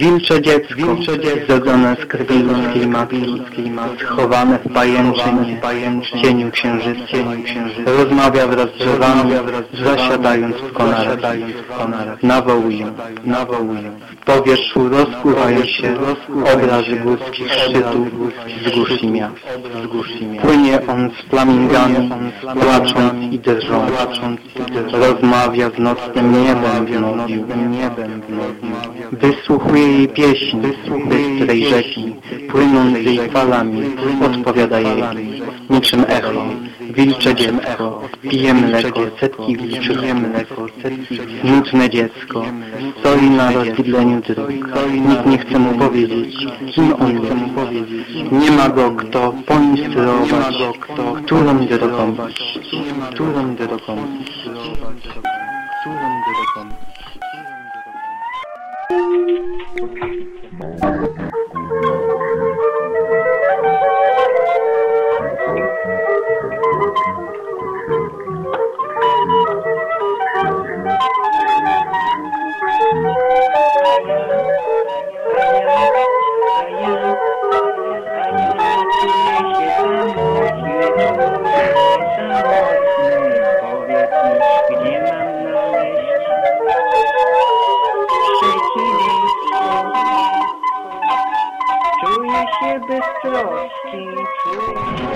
Wilcze dziecko, Wilcze dziecko zrodzone z krwi ludzkiej matki, schowane w pajęczynie, w cieniu księżyca, rozmawia wraz z drzewami, zasiadając w konarach, nawołuję, nawołuję. W powierzchu rozpływają się obrazy górskich szczytów z górz i miast. Płynie on z flamingami, płacząc i drżąc, rozmawia z nocnym niebem w nowiu, wysłuchuje jej pieśń bystrej rzeki, płynącej falami, odpowiada jej, niczym echo, wilcze dziecko, pije mleko, setki wilczych mleko, smutne dziecko, stoi na rozwidleniu dróg, nikt nie chce mu powiedzieć, kim on jest, nie ma go kto poinstruować, którą drogą którą drogą którą drogą Yeah. się bystrowski czuć.